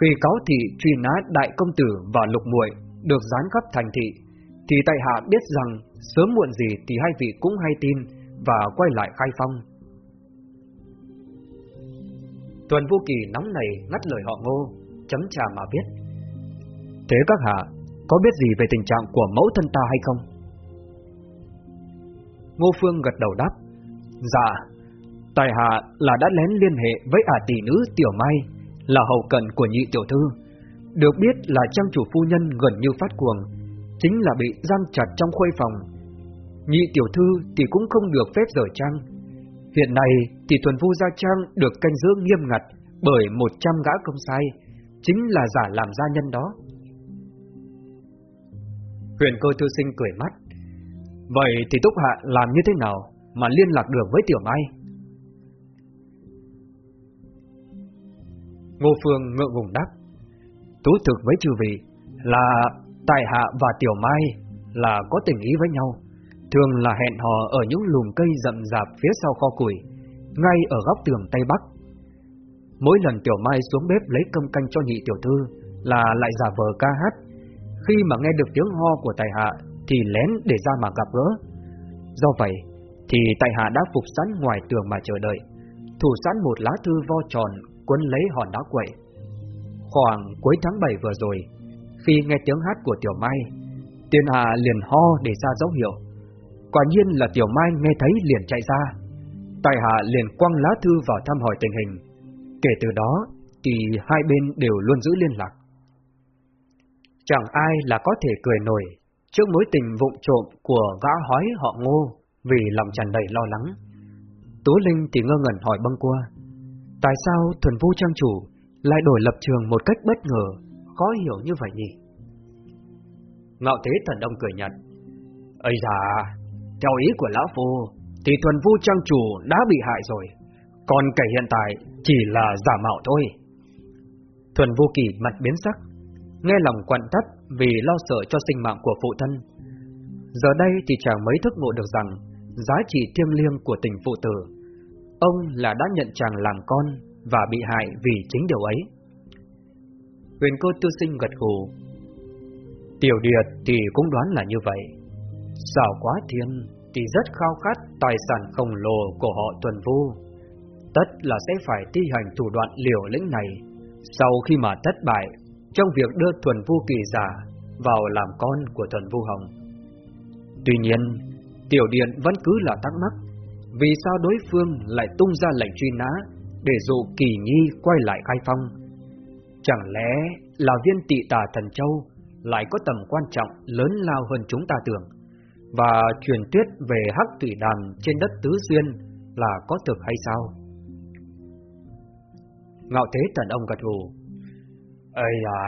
Khi cáo thị truy nã đại công tử và lục muội được dán khắp thành thị, thì tại hạ biết rằng sớm muộn gì thì hai vị cũng hay tin và quay lại khai phong. Tuần vô kỳ nóng này ngắt lời họ ngô, chấm trà mà biết. Thế các hạ có biết gì về tình trạng của mẫu thân ta hay không? Ngô Phương gật đầu đáp, dạ, Tài hạ là đã lén liên hệ với ả tỷ nữ Tiểu Mai, là hậu cận của nhị tiểu thư. Được biết là trang chủ phu nhân gần như phát cuồng, chính là bị giam chặt trong khuê phòng. Nhị tiểu thư thì cũng không được phép rời trang. Hiện nay thì thuần vu gia trang được canh giữ nghiêm ngặt bởi một trăm gã công sai, chính là giả làm gia nhân đó. Huyền cơ thư sinh cười mắt. Vậy thì Túc Hạ làm như thế nào mà liên lạc được với Tiểu Mai? Ngô Phương ngượng ngùng đáp. Tú thực với chư vị là Tài Hạ và Tiểu Mai là có tình ý với nhau, thường là hẹn hò ở những lùm cây rậm rạp phía sau kho củi, ngay ở góc tường Tây Bắc. Mỗi lần Tiểu Mai xuống bếp lấy cơm canh cho nhị tiểu thư là lại giả vờ ca hát khi mà nghe được tiếng ho của tài hạ thì lén để ra mà gặp gỡ. Do vậy thì tài hạ đã phục sẵn ngoài tường mà chờ đợi, thủ sẵn một lá thư vo tròn quấn lấy hòn đá quậy. Khoảng cuối tháng 7 vừa rồi, khi nghe tiếng hát của Tiểu Mai, Tiên Hà liền ho để ra dấu hiệu. Quả nhiên là Tiểu Mai nghe thấy liền chạy ra. Tài Hà liền quăng lá thư vào thăm hỏi tình hình. Kể từ đó thì hai bên đều luôn giữ liên lạc. Chẳng ai là có thể cười nổi trước mối tình vụng trộm của gã hói họ ngô vì lòng tràn đầy lo lắng. Tú Linh thì ngơ ngẩn hỏi băng qua, tại sao thuần vu trang chủ lại đổi lập trường một cách bất ngờ, khó hiểu như vậy nhỉ? Ngạo Thế Thần Đông cười nhạt, Ây da, theo ý của Lão Phu, thì thuần vu trang chủ đã bị hại rồi, còn kẻ hiện tại chỉ là giả mạo thôi. Thuần vu kỳ mặt biến sắc, nghe lòng quặn thắt vì lo sợ cho sinh mạng của phụ thân. Giờ đây thì chàng mới thức ngộ được rằng giá trị thiêng liêng của tình phụ tử. Ông là đã nhận chàng làm con và bị hại vì chính điều ấy. Huyền cô tư sinh gật gù. Tiểu Điệt thì cũng đoán là như vậy. Xảo quá thiên thì rất khao khát tài sản khổng lồ của họ tuần vu. Tất là sẽ phải thi hành thủ đoạn liều lĩnh này sau khi mà thất bại trong việc đưa Thuần Vu Kỳ giả vào làm con của Thuần Vu Hồng. Tuy nhiên, Tiểu điệt vẫn cứ là thắc mắc, vì sao đối phương lại tung ra lệnh truy nã để dụ Kỳ Nhi quay lại khai phong? Chẳng lẽ là viên tị tà thần châu lại có tầm quan trọng lớn lao hơn chúng ta tưởng? Và truyền thuyết về hắc thủy đàm trên đất Tứ Xuyên là có thực hay sao? Ngạo Thế Thần ông gật gù. Ây à,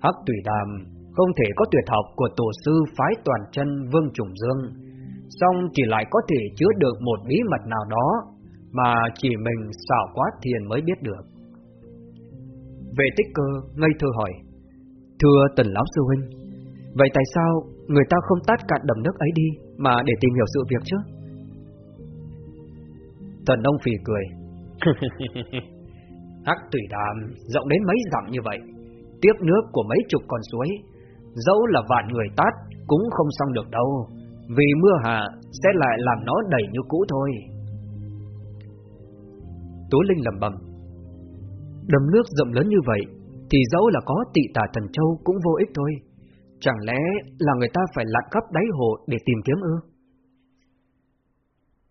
hắc thủy đàm không thể có tuyệt học của tổ sư phái toàn chân Vương Trùng Dương, song chỉ lại có thể chứa được một bí mật nào đó mà chỉ mình xảo quá thiền mới biết được. Vệ tích cơ ngây thơ hỏi, Thưa tần lão sư huynh, vậy tại sao người ta không tát cạn đầm nước ấy đi mà để tìm hiểu sự việc chứ? Tần ông phì cười. (laughs) Hắc tùy đàm rộng đến mấy dặm như vậy, tiếp nước của mấy chục con suối, dẫu là vạn người tát cũng không xong được đâu, vì mưa hạ sẽ lại làm nó đầy như cũ thôi. Tố Linh lầm bầm, đầm nước rộng lớn như vậy, thì dẫu là có tị tà thần châu cũng vô ích thôi. Chẳng lẽ là người ta phải lặn khắp đáy hồ để tìm kiếm ư?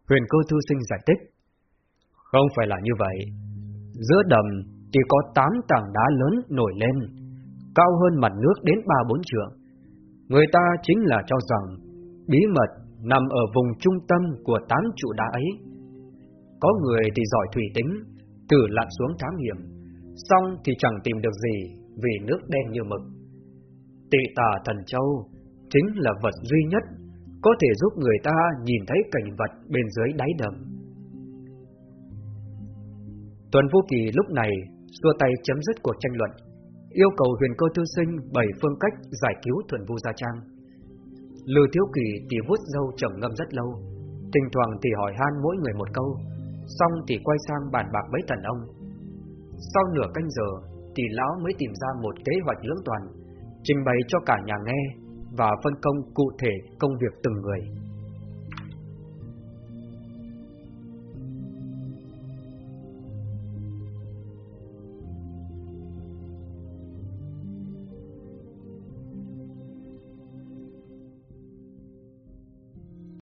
Huyền cơ thư sinh giải thích. Không phải là như vậy. Giữa đầm thì có tám tảng đá lớn nổi lên, cao hơn mặt nước đến ba bốn trượng. Người ta chính là cho rằng bí mật nằm ở vùng trung tâm của tám trụ đá ấy. Có người thì giỏi thủy tính, thử lặn xuống thám hiểm, xong thì chẳng tìm được gì vì nước đen như mực. Tị tà thần châu chính là vật duy nhất có thể giúp người ta nhìn thấy cảnh vật bên dưới đáy đầm. Tuần Vô Kỳ lúc này xua tay chấm dứt cuộc tranh luận yêu cầu huyền cơ thư sinh bảy phương cách giải cứu thuần vu gia trang lừa Thiếu Kỳ thì vuốt dâu trầm ngâm rất lâu, thỉnh thoảng thì hỏi han mỗi người một câu, xong thì quay sang bàn bạc với thần ông. Sau nửa canh giờ thì lão mới tìm ra một kế hoạch lưỡng toàn, trình bày cho cả nhà nghe và phân công cụ thể công việc từng người.